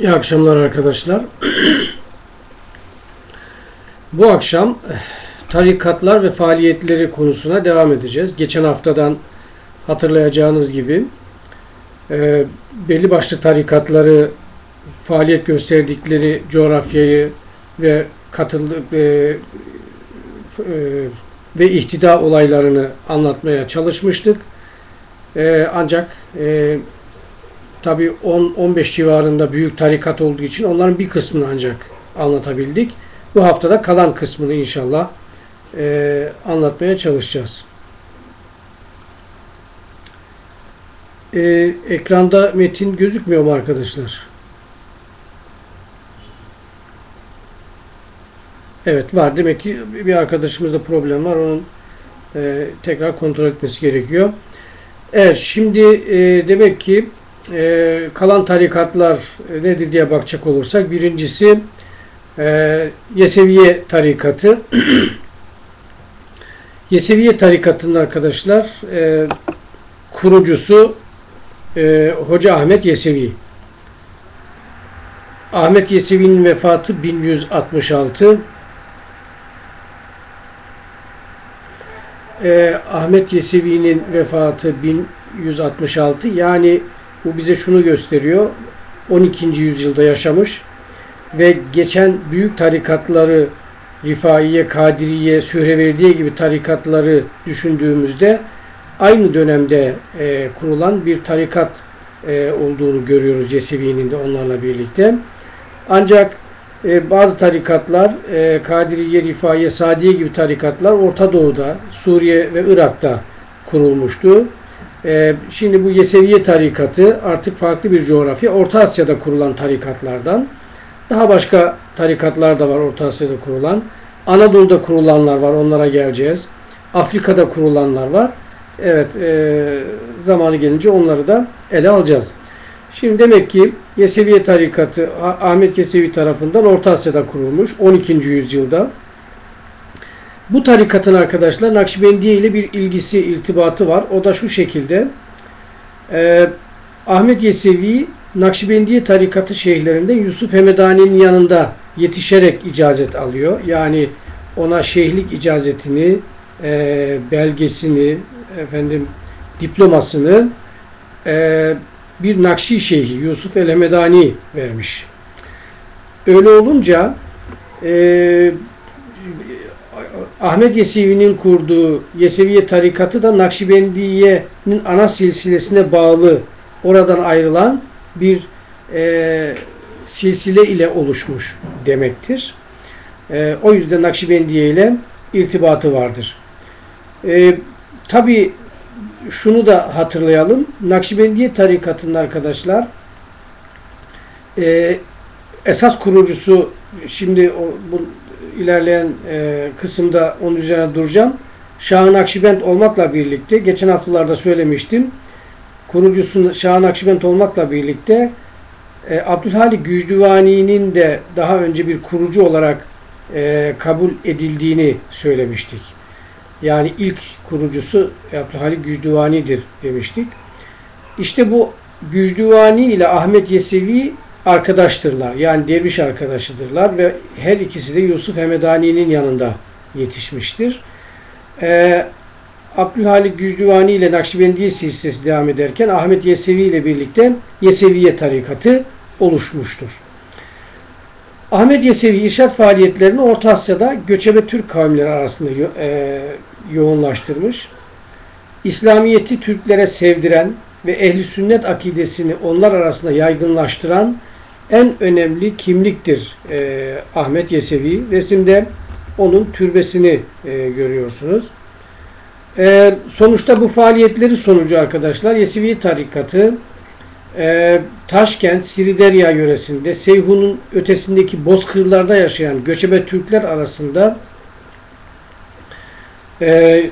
İyi akşamlar arkadaşlar. Bu akşam eh, tarikatlar ve faaliyetleri konusuna devam edeceğiz. Geçen haftadan hatırlayacağınız gibi e, belli başlı tarikatları faaliyet gösterdikleri coğrafyayı ve katıldık e, e, ve ihtida olaylarını anlatmaya çalışmıştık. Ancak e, tabi 10-15 civarında büyük tarikat olduğu için onların bir kısmını ancak anlatabildik. Bu haftada kalan kısmını inşallah e, anlatmaya çalışacağız. E, ekranda metin gözükmüyor mu arkadaşlar? Evet var. Demek ki bir arkadaşımızda problem var. Onun e, tekrar kontrol etmesi gerekiyor. Evet şimdi e, demek ki e, kalan tarikatlar e, nedir diye bakacak olursak birincisi e, Yeseviye tarikatı. Yeseviye tarikatının arkadaşlar e, kurucusu e, Hoca Ahmet Yesevi. Ahmet Yesevi'nin vefatı 1166. E, Ahmet Yesevi'nin vefatı 1166. Yani bu bize şunu gösteriyor. 12. yüzyılda yaşamış ve geçen büyük tarikatları Rifaiye, Kadiriye, Sühreverdiye gibi tarikatları düşündüğümüzde aynı dönemde e, kurulan bir tarikat e, olduğunu görüyoruz Yesevi'nin de onlarla birlikte. Ancak e, bazı tarikatlar, e, Kadiriye, Rifaiye, Sadiye gibi tarikatlar Orta Doğu'da, Suriye ve Irak'ta kurulmuştu. E, şimdi bu Yeseviye tarikatı artık farklı bir coğrafya, Orta Asya'da kurulan tarikatlardan. Daha başka tarikatlar da var Orta Asya'da kurulan. Anadolu'da kurulanlar var, onlara geleceğiz. Afrika'da kurulanlar var. Evet, e, zamanı gelince onları da ele alacağız. Şimdi demek ki Yeseviye tarikatı Ahmet Yesevi tarafından Orta Asya'da kurulmuş 12. yüzyılda. Bu tarikatın arkadaşlar Nakşibendiye ile bir ilgisi, iltibatı var. O da şu şekilde. E, Ahmet Yesevi Nakşibendiye tarikatı şeyhlerinden Yusuf Hemedani'nin yanında yetişerek icazet alıyor. Yani ona şeyhlik icazetini, e, belgesini, efendim diplomasını e, bir Nakşi Şeyhi Yusuf El Hemedani vermiş. Öyle olunca e, Ahmet Yesevi'nin kurduğu Yeseviye tarikatı da Nakşibendiye'nin ana silsilesine bağlı oradan ayrılan bir e, silsile ile oluşmuş demektir. E, o yüzden Nakşibendiye ile irtibatı vardır. E, Tabi şunu da hatırlayalım. Nakşibendiye tarikatının arkadaşlar e, esas kurucusu şimdi o, bu ilerleyen e, kısımda onun üzerine duracağım. Şah-ı Nakşibend olmakla birlikte geçen haftalarda söylemiştim. Kurucusu Şah-ı Nakşibend olmakla birlikte e, Abdülhalik Gücdüvani'nin de daha önce bir kurucu olarak e, kabul edildiğini söylemiştik. Yani ilk kurucusu Abdülhalik Gücdüvani'dir demiştik. İşte bu Gücdüvani ile Ahmet Yesevi arkadaştırlar. Yani derviş arkadaşıdırlar ve her ikisi de Yusuf Hemedani'nin yanında yetişmiştir. Ee, Abdülhalik Gücdüvani ile Nakşibendiye silsilesi devam ederken Ahmet Yesevi ile birlikte Yeseviye tarikatı oluşmuştur. Ahmet Yesevi irşat faaliyetlerini Orta Asya'da göçebe Türk kavimleri arasında yo e, yoğunlaştırmış. İslamiyeti Türklere sevdiren ve ehli sünnet akidesini onlar arasında yaygınlaştıran en önemli kimliktir e, Ahmet Yesevi. Resimde onun türbesini e, görüyorsunuz. E, sonuçta bu faaliyetleri sonucu arkadaşlar Yesevi tarikatı e, Taşkent, Siriderya yöresinde Seyhun'un ötesindeki bozkırlarda yaşayan göçebe Türkler arasında e,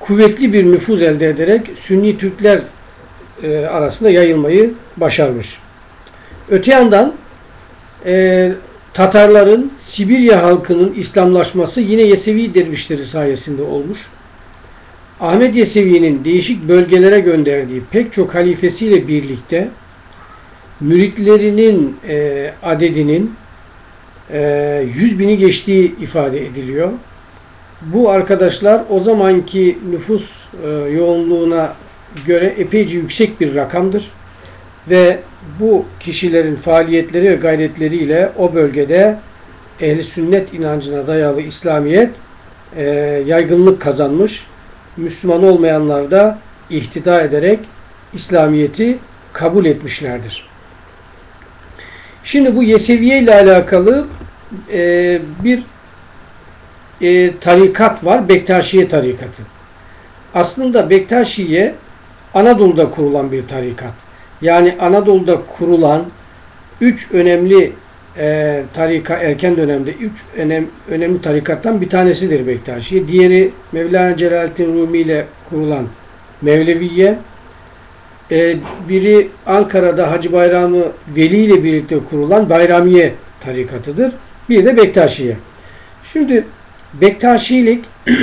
kuvvetli bir nüfuz elde ederek Sünni Türkler e, arasında yayılmayı başarmış. Öte yandan e, Tatarların Sibirya halkının İslamlaşması yine Yesevi dervişleri sayesinde olmuş. Ahmet Yesevi'nin değişik bölgelere gönderdiği pek çok halifesiyle birlikte müritlerinin e, adedinin e, 100 bini geçtiği ifade ediliyor. Bu arkadaşlar o zamanki nüfus e, yoğunluğuna göre epeyce yüksek bir rakamdır. Ve bu kişilerin faaliyetleri ve gayretleriyle o bölgede ehli sünnet inancına dayalı İslamiyet e, yaygınlık kazanmış. Müslüman olmayanlar da ihtida ederek İslamiyet'i kabul etmişlerdir. Şimdi bu Yeseviye ile alakalı e, bir e, tarikat var. Bektaşiye tarikatı. Aslında Bektaşiye Anadolu'da kurulan bir tarikat. Yani Anadolu'da kurulan üç önemli e, tarika erken dönemde üç önem, önemli tarikattan bir tanesidir Bektaşiye. Diğeri Mevlana Celaleddin Rumi ile kurulan Mevleviye. E, biri Ankara'da Hacı Bayramı Veli ile birlikte kurulan Bayramiye tarikatıdır. Bir de Bektaşiye. Şimdi Bektaşilik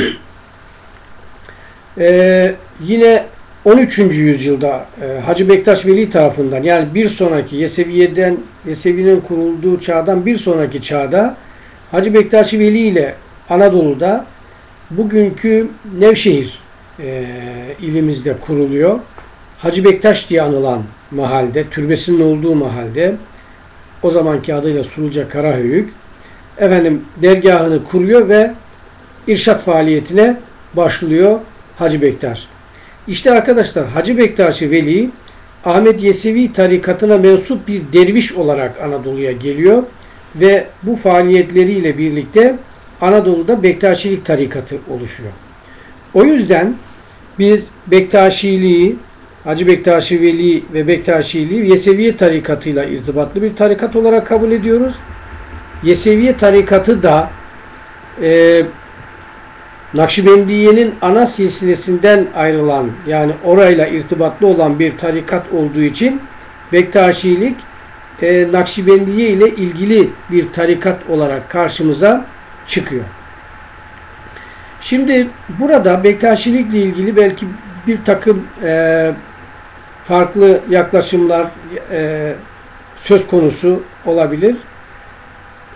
e, yine 13. yüzyılda e, Hacı Bektaş Veli tarafından yani bir sonraki Yeseviye'den Yesevi'nin kurulduğu çağdan bir sonraki çağda Hacı Bektaş Veli ile Anadolu'da bugünkü Nevşehir e, ilimizde kuruluyor. Hacı Bektaş diye anılan mahalde, türbesinin olduğu mahalde o zamanki adıyla Suluca Karahöyük efendim dergahını kuruyor ve irşat faaliyetine başlıyor Hacı Bektaş. İşte arkadaşlar Hacı Bektaşi Veli Ahmet Yesevi tarikatına mensup bir derviş olarak Anadolu'ya geliyor ve bu faaliyetleriyle birlikte Anadolu'da Bektaşilik tarikatı oluşuyor. O yüzden biz Bektaşiliği, Hacı Bektaşi Veli ve Bektaşiliği Yeseviye tarikatıyla irtibatlı bir tarikat olarak kabul ediyoruz. Yeseviye tarikatı da e, Nakşibendiye'nin ana silsilesinden ayrılan yani orayla irtibatlı olan bir tarikat olduğu için Bektaşilik e, Nakşibendiye ile ilgili bir tarikat olarak karşımıza çıkıyor. Şimdi burada Bektaşilikle ilgili belki bir takım e, farklı yaklaşımlar e, söz konusu olabilir.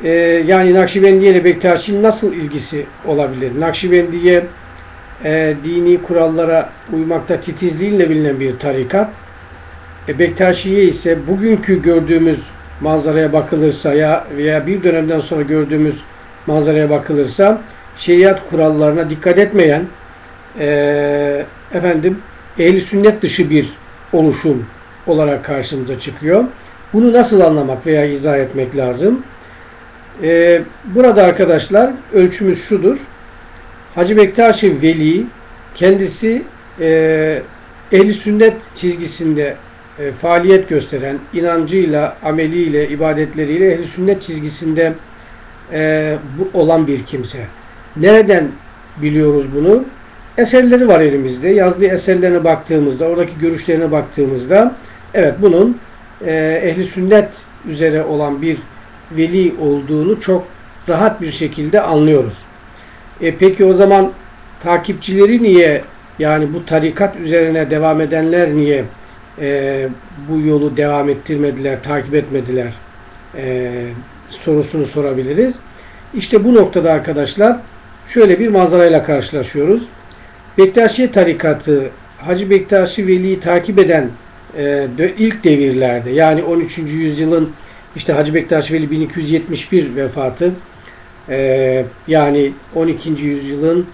Ee, yani Nakşibendiye ile Bektaşi'nin nasıl ilgisi olabilir? Nakşibendiye e, dini kurallara uymakta titizliğiyle bilinen bir tarikat. E, Bektaşiye ise bugünkü gördüğümüz manzaraya bakılırsa ya veya bir dönemden sonra gördüğümüz manzaraya bakılırsa şeriat kurallarına dikkat etmeyen e, efendim ehli sünnet dışı bir oluşum olarak karşımıza çıkıyor. Bunu nasıl anlamak veya izah etmek lazım? Ee, burada arkadaşlar ölçümüz şudur. Hacı Bektaşi Veli kendisi e, ehli sünnet çizgisinde e, faaliyet gösteren, inancıyla, ameliyle, ibadetleriyle ehli sünnet çizgisinde e, olan bir kimse. Nereden biliyoruz bunu? Eserleri var elimizde. Yazdığı eserlerine baktığımızda, oradaki görüşlerine baktığımızda evet bunun e, ehli sünnet üzere olan bir veli olduğunu çok rahat bir şekilde anlıyoruz. E peki o zaman takipçileri niye yani bu tarikat üzerine devam edenler niye e, bu yolu devam ettirmediler, takip etmediler e, sorusunu sorabiliriz. İşte bu noktada arkadaşlar şöyle bir manzarayla karşılaşıyoruz. Bektaşiye tarikatı Hacı Bektaşi Veli'yi takip eden e, ilk devirlerde yani 13. yüzyılın işte Hacı Bektaş Veli 1271 vefatı e, yani 12. yüzyılın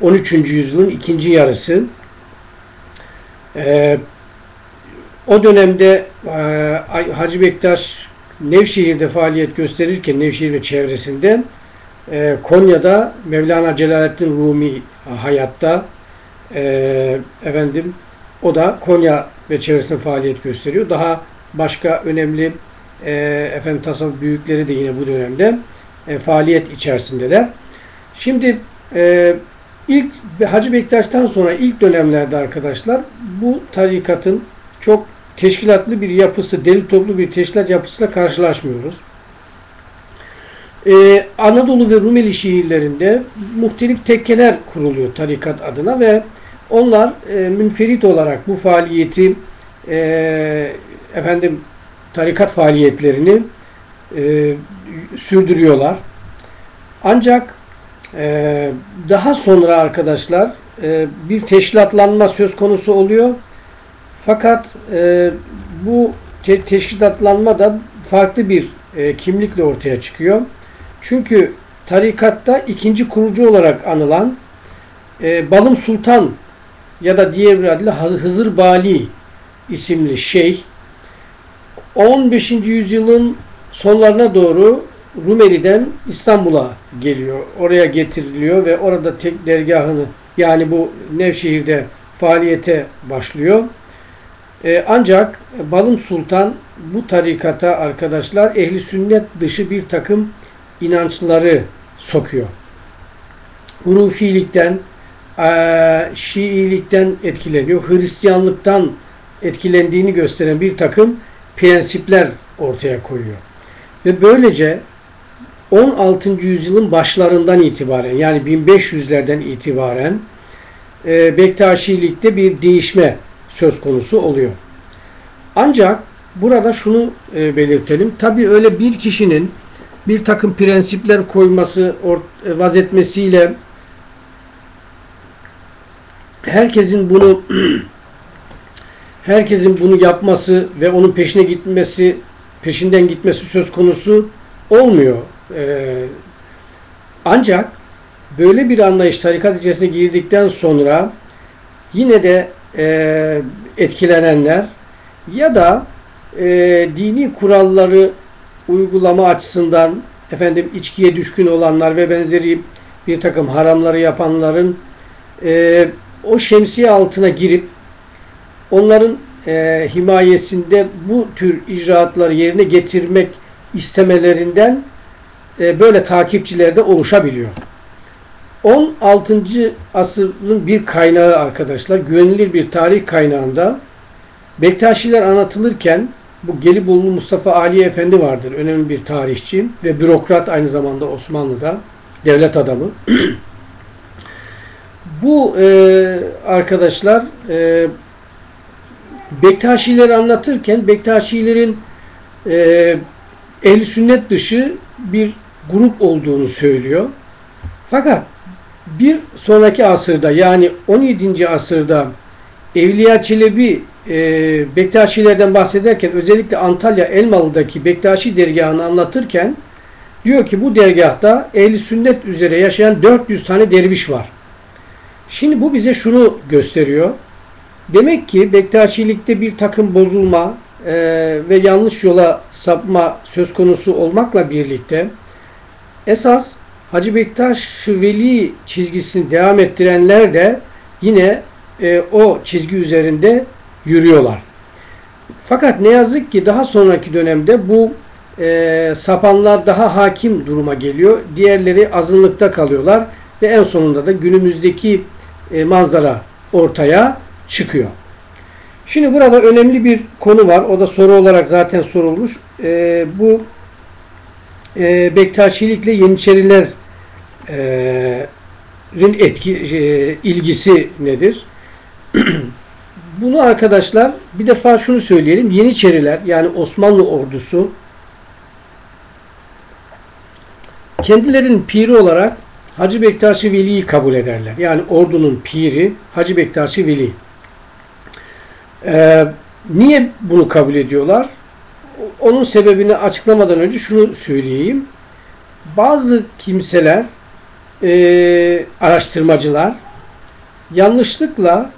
13. Şey, yüzyılın ikinci yarısı e, o dönemde e, Hacı Bektaş Nevşehir'de faaliyet gösterirken Nevşehir ve çevresinde e, Konya'da Mevlana Celaleddin Rumi hayatta e, efendim o da Konya ve çevresinde faaliyet gösteriyor. Daha başka önemli e, efendim tasavvuf büyükleri de yine bu dönemde e, faaliyet içerisindeler. Şimdi e, ilk Hacı Bektaş'tan sonra ilk dönemlerde arkadaşlar bu tarikatın çok teşkilatlı bir yapısı, deli toplu bir teşkilat yapısıyla karşılaşmıyoruz. Ee, Anadolu ve Rumeli şehirlerinde muhtelif tekkeler kuruluyor tarikat adına ve onlar e, münferit olarak bu faaliyeti e, efendim tarikat faaliyetlerini e, sürdürüyorlar. Ancak e, daha sonra arkadaşlar e, bir teşkilatlanma söz konusu oluyor. Fakat e, bu te teşkilatlanma da farklı bir e, kimlikle ortaya çıkıyor. Çünkü tarikatta ikinci kurucu olarak anılan e, Balım Sultan ya da diğer bir adıyla Hızır Bali isimli şeyh 15. yüzyılın sonlarına doğru Rumeli'den İstanbul'a geliyor. Oraya getiriliyor ve orada tek dergahını yani bu Nevşehir'de faaliyete başlıyor. Ee, ancak Balım Sultan bu tarikata arkadaşlar ehli sünnet dışı bir takım inançları sokuyor. Hurufilikten, e, Şiilikten etkileniyor. Hristiyanlıktan etkilendiğini gösteren bir takım prensipler ortaya koyuyor. Ve böylece 16. yüzyılın başlarından itibaren yani 1500'lerden itibaren e, Bektaşilikte bir değişme söz konusu oluyor. Ancak burada şunu e, belirtelim. Tabi öyle bir kişinin bir takım prensipler koyması, or, e, vazetmesiyle herkesin bunu herkesin bunu yapması ve onun peşine gitmesi, peşinden gitmesi söz konusu olmuyor. Ee, ancak böyle bir anlayış tarikat içerisine girdikten sonra yine de e, etkilenenler ya da e, dini kuralları uygulama açısından efendim içkiye düşkün olanlar ve benzeri bir takım haramları yapanların e, o şemsiye altına girip onların e, himayesinde bu tür icraatları yerine getirmek istemelerinden e, böyle takipçiler de oluşabiliyor. 16. asırın bir kaynağı arkadaşlar, güvenilir bir tarih kaynağında Bektaşiler anlatılırken bu Gelibolu Mustafa Ali Efendi vardır. Önemli bir tarihçi ve bürokrat aynı zamanda Osmanlı'da devlet adamı. bu e, arkadaşlar e, Bektaşileri anlatırken Bektaşilerin e, ehl sünnet dışı bir grup olduğunu söylüyor. Fakat bir sonraki asırda yani 17. asırda Evliya Çelebi e, Bektaşilerden bahsederken özellikle Antalya Elmalı'daki Bektaşi dergahını anlatırken diyor ki bu dergahta ehli sünnet üzere yaşayan 400 tane derviş var. Şimdi bu bize şunu gösteriyor. Demek ki Bektaşilikte bir takım bozulma e, ve yanlış yola sapma söz konusu olmakla birlikte esas Hacı Bektaş Veli çizgisini devam ettirenler de yine e, o çizgi üzerinde yürüyorlar. Fakat ne yazık ki daha sonraki dönemde bu e, sapanlar daha hakim duruma geliyor. Diğerleri azınlıkta kalıyorlar ve en sonunda da günümüzdeki e, manzara ortaya çıkıyor. Şimdi burada önemli bir konu var. O da soru olarak zaten sorulmuş. E, bu e, Bektaşilikle Yeniçerilerin e, etki, e, ilgisi nedir? Bunu arkadaşlar bir defa şunu söyleyelim. Yeniçeriler yani Osmanlı ordusu kendilerinin piri olarak Hacı Bektaşi Veli'yi kabul ederler. Yani ordunun piri Hacı Bektaşi Veli. Ee, niye bunu kabul ediyorlar? Onun sebebini açıklamadan önce şunu söyleyeyim. Bazı kimseler, e, araştırmacılar yanlışlıkla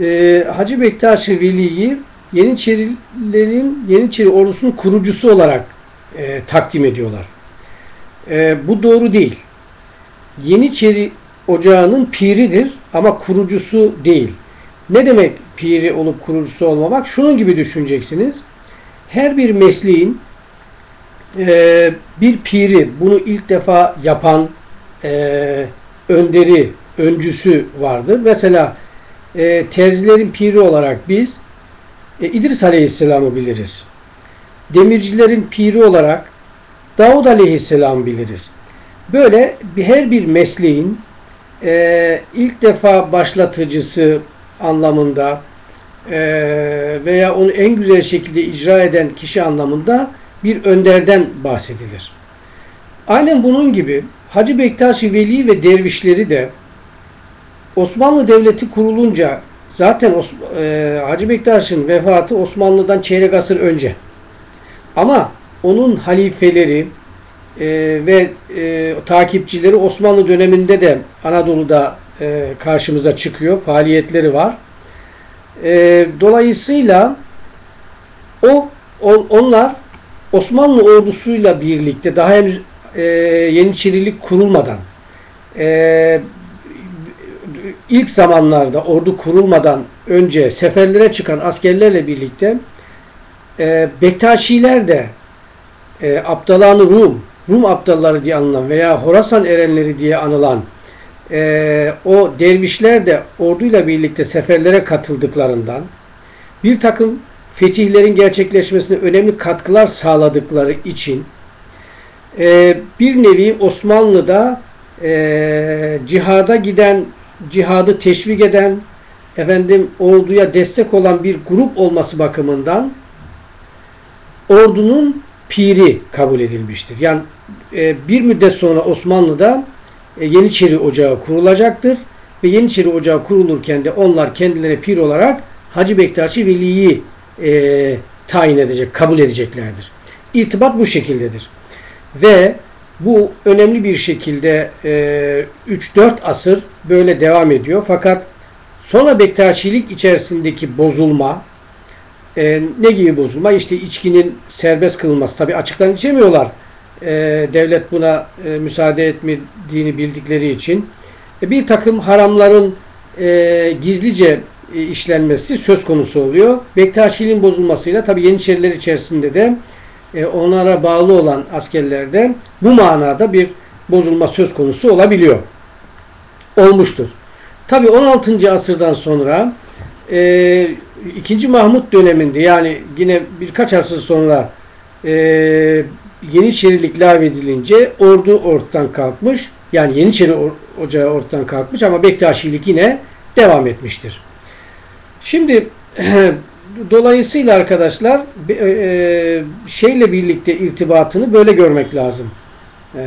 e, Hacı Bektaşi Veli'yi Yeniçerilerin Yeniçeri ordusunun kurucusu olarak e, takdim ediyorlar. E, bu doğru değil. Yeniçeri ocağının piridir ama kurucusu değil. Ne demek piri olup kurucusu olmamak? Şunun gibi düşüneceksiniz. Her bir mesleğin e, bir piri, bunu ilk defa yapan e, önderi, öncüsü vardır. Mesela e, terzilerin piri olarak biz e, İdris Aleyhisselam'ı biliriz. Demircilerin piri olarak Davud Aleyhisselam biliriz. Böyle bir, her bir mesleğin e, ilk defa başlatıcısı anlamında veya onu en güzel şekilde icra eden kişi anlamında bir önderden bahsedilir. Aynen bunun gibi Hacı Bektaşi Veli ve dervişleri de Osmanlı Devleti kurulunca zaten Os e, Hacı Bektaş'ın vefatı Osmanlı'dan çeyrek asır önce. Ama onun halifeleri e, ve e, takipçileri Osmanlı döneminde de Anadolu'da e, karşımıza çıkıyor. Faaliyetleri var. E, dolayısıyla o, o onlar Osmanlı ordusuyla birlikte daha henüz e, Yeniçerilik kurulmadan e, ilk zamanlarda ordu kurulmadan önce seferlere çıkan askerlerle birlikte e, Bektaşiler de e, Abdalan Rum, Rum Abdalları diye anılan veya Horasan erenleri diye anılan e, o dervişler de orduyla birlikte seferlere katıldıklarından bir takım fetihlerin gerçekleşmesine önemli katkılar sağladıkları için e, bir nevi Osmanlı'da e, cihada giden, cihadı teşvik eden, efendim orduya destek olan bir grup olması bakımından ordunun piri kabul edilmiştir. Yani e, bir müddet sonra Osmanlı'da Yeniçeri Ocağı kurulacaktır ve Yeniçeri Ocağı kurulurken de onlar kendilerine pir olarak Hacı Bektaşi Veli'yi e, tayin edecek, kabul edeceklerdir. İrtibat bu şekildedir. Ve bu önemli bir şekilde e, 3-4 asır böyle devam ediyor. Fakat sonra Bektaşilik içerisindeki bozulma, e, ne gibi bozulma? İşte içkinin serbest kılınması. Tabi açıktan içemiyorlar. E, devlet buna e, müsaade etmediğini bildikleri için. E, bir takım haramların e, gizlice e, işlenmesi söz konusu oluyor. Bektaşiliğin bozulmasıyla tabi Yeniçeriler içerisinde de e, onlara bağlı olan askerlerde bu manada bir bozulma söz konusu olabiliyor. Olmuştur. Tabi 16. asırdan sonra e, 2. Mahmut döneminde yani yine birkaç asır sonra e, Yeniçerilik lağvedilince ordu ortadan kalkmış. Yani Yeniçeri ocağı ortadan kalkmış ama Bektaşilik yine devam etmiştir. Şimdi dolayısıyla arkadaşlar e, e, şeyle birlikte irtibatını böyle görmek lazım. E,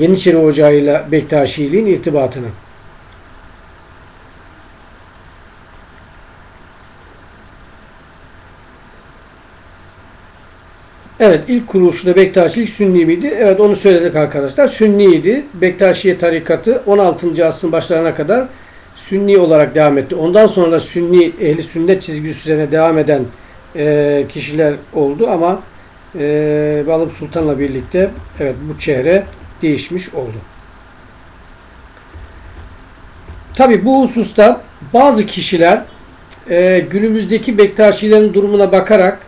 Yeniçeri Ocağı'yla Bektaşiliğin irtibatını. Evet ilk kuruluşunda Bektaşilik Sünni miydi? Evet onu söyledik arkadaşlar. Sünniydi. Bektaşiye tarikatı 16. asrın başlarına kadar Sünni olarak devam etti. Ondan sonra da Sünni, ehli sünnet çizgisi üzerine devam eden e, kişiler oldu ama e, Balıp Sultan'la birlikte evet bu çehre değişmiş oldu. Tabi bu hususta bazı kişiler e, günümüzdeki Bektaşilerin durumuna bakarak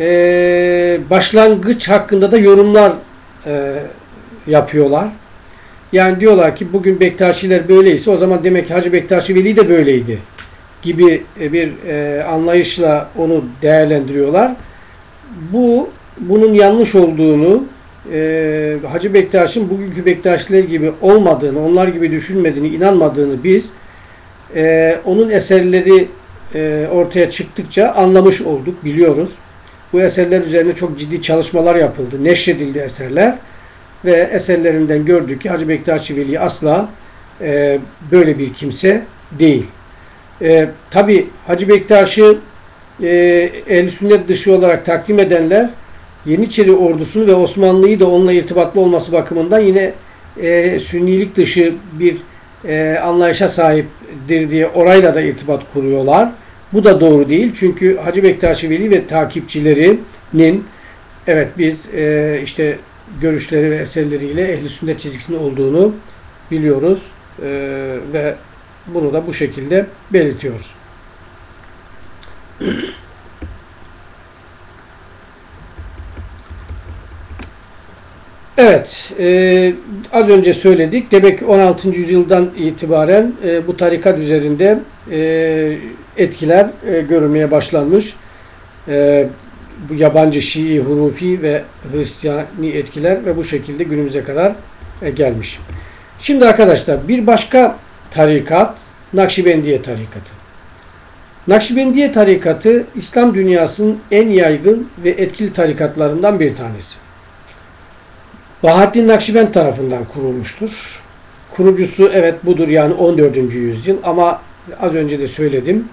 e, başlangıç hakkında da yorumlar e, yapıyorlar. Yani diyorlar ki bugün Bektaşiler böyleyse o zaman demek ki Hacı Bektaşi Veli de böyleydi gibi e, bir e, anlayışla onu değerlendiriyorlar. Bu bunun yanlış olduğunu e, Hacı Bektaş'ın bugünkü Bektaşiler gibi olmadığını, onlar gibi düşünmediğini, inanmadığını biz e, onun eserleri e, ortaya çıktıkça anlamış olduk, biliyoruz. Bu eserler üzerine çok ciddi çalışmalar yapıldı, neşredildi eserler ve eserlerinden gördük ki Hacı Bektaşi Veli asla e, böyle bir kimse değil. E, Tabi Hacı Bektaş'ı e, ehl sünnet dışı olarak takdim edenler Yeniçeri ordusunu ve Osmanlı'yı da onunla irtibatlı olması bakımından yine e, sünnilik dışı bir e, anlayışa sahiptir diye orayla da irtibat kuruyorlar. Bu da doğru değil. Çünkü Hacı Bektaşi Veli ve takipçilerinin evet biz e, işte görüşleri ve eserleriyle ehli sünnet çizgisinde olduğunu biliyoruz e, ve bunu da bu şekilde belirtiyoruz. Evet, e, az önce söyledik. Demek ki 16. yüzyıldan itibaren e, bu tarikat üzerinde e, etkiler e, görülmeye başlanmış. E, bu yabancı Şii, Hurufi ve Hristiyani etkiler ve bu şekilde günümüze kadar e, gelmiş. Şimdi arkadaşlar bir başka tarikat Nakşibendiye tarikatı. Nakşibendiye tarikatı İslam dünyasının en yaygın ve etkili tarikatlarından bir tanesi. Bahattin Nakşibend tarafından kurulmuştur. Kurucusu evet budur yani 14. yüzyıl ama az önce de söyledim.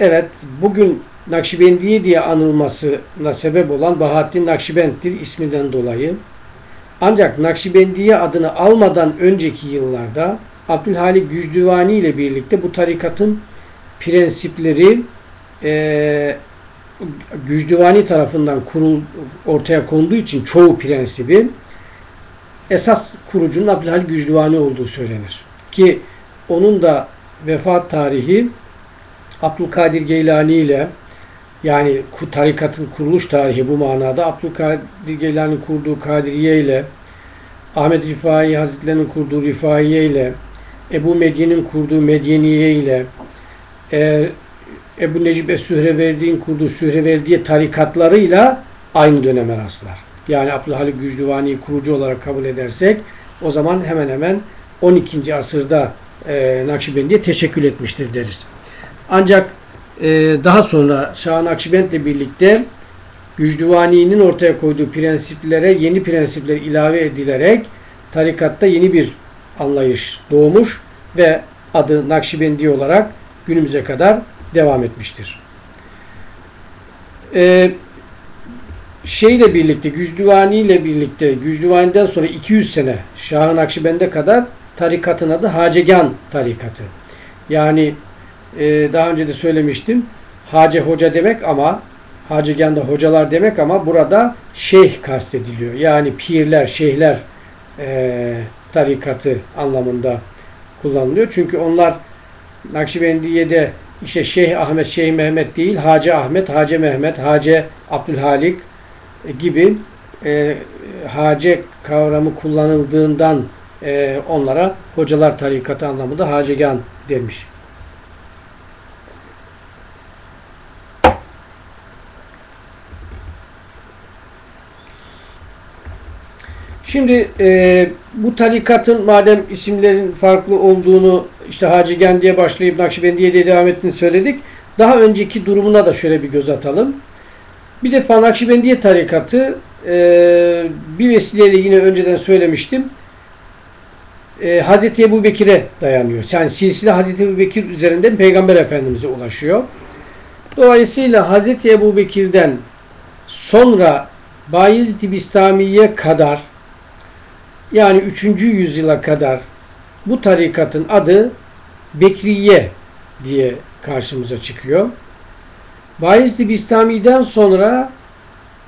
Evet bugün Nakşibendiye diye anılmasına sebep olan Bahattin Nakşibend'dir isminden dolayı. Ancak Nakşibendiye adını almadan önceki yıllarda Abdülhalik Gücdüvani ile birlikte bu tarikatın prensipleri e, Gücdüvani tarafından kurul ortaya konduğu için çoğu prensibi esas kurucunun Abdülhalik Gücdüvani olduğu söylenir. Ki onun da vefat tarihi Abdülkadir Geylani ile yani tarikatın kuruluş tarihi bu manada Abdülkadir Geylani'nin kurduğu Kadiriye ile Ahmet Rifai Hazretleri'nin kurduğu Rifaiye ile Ebu Medyen'in kurduğu Medyeniye ile e, Ebu Necip Es-Sühreverdi'nin kurduğu Sühreverdiye tarikatlarıyla aynı döneme rastlar. Yani Abdülhalik Gücdüvani'yi kurucu olarak kabul edersek o zaman hemen hemen 12. asırda e, Nakşibendiye teşekkül etmiştir deriz. Ancak e, daha sonra Şah Nakşibend ile birlikte Gücdüvani'nin ortaya koyduğu prensiplere yeni prensipler ilave edilerek tarikatta yeni bir anlayış doğmuş ve adı Nakşibendi olarak günümüze kadar devam etmiştir. Ee, şeyle birlikte, Gücdüvani ile birlikte, Gücdüvani'den sonra 200 sene Şah-ı Nakşibend'e kadar tarikatın adı Hacegan tarikatı. Yani e, daha önce de söylemiştim. Hace hoca demek ama Hacegan'da hocalar demek ama burada şeyh kastediliyor. Yani pirler, şeyhler e, tarikatı anlamında kullanılıyor. Çünkü onlar Nakşibendiye'de işte Şeyh Ahmet, Şeyh Mehmet değil, Hacı Ahmet, Hacı Mehmet, Hacı Abdülhalik gibi e, Hace kavramı kullanıldığından e, onlara hocalar tarikatı anlamında Hacegan demiş. Şimdi e, bu tarikatın madem isimlerin farklı olduğunu işte Hacigen diye başlayıp Nakşibendiye diye devam ettiğini söyledik. Daha önceki durumuna da şöyle bir göz atalım. Bir defa Nakşibendiye tarikatı e, bir vesileyle yine önceden söylemiştim. E, Hazreti Ebu Bekir'e dayanıyor. Yani silsile Hazreti Ebu Bekir üzerinden Peygamber Efendimiz'e ulaşıyor. Dolayısıyla Hazreti Ebu Bekir'den sonra Bayezid Bistami'ye kadar yani 3. yüzyıla kadar bu tarikatın adı Bekriye diye karşımıza çıkıyor. Bayezid Bistami'den sonra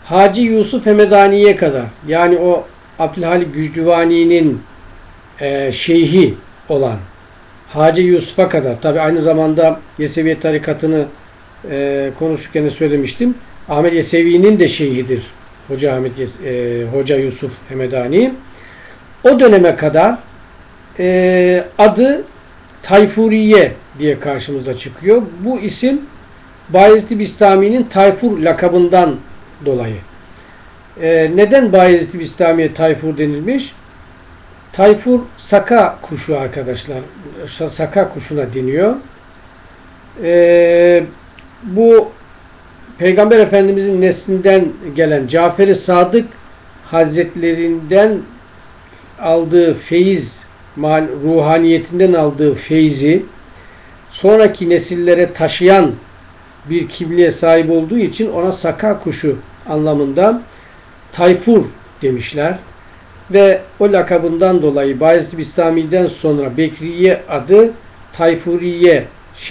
Hacı Yusuf Hemedani'ye kadar yani o Abdülhalik Gücdüvani'nin e, şeyhi olan Hacı Yusuf'a kadar tabi aynı zamanda Yeseviye tarikatını e, konuşurken de söylemiştim. Ahmet Yesevi'nin de şeyhidir. Hoca Ahmet Yes e, Hoca Yusuf Hemedani. O döneme kadar e, adı Tayfuriye diye karşımıza çıkıyor. Bu isim Bayezid Bistami'nin Tayfur lakabından dolayı. E, neden Bayezid Bistami'ye Tayfur denilmiş? Tayfur saka kuşu arkadaşlar. Saka kuşuna deniyor. E, bu Peygamber Efendimizin neslinden gelen Cafer-i Sadık Hazretlerinden aldığı feyiz, ruhaniyetinden aldığı feyzi sonraki nesillere taşıyan bir kimliğe sahip olduğu için ona saka kuşu anlamında Tayfur demişler. Ve o lakabından dolayı Bayezid İslami'den sonra Bekriye adı Tayfuriye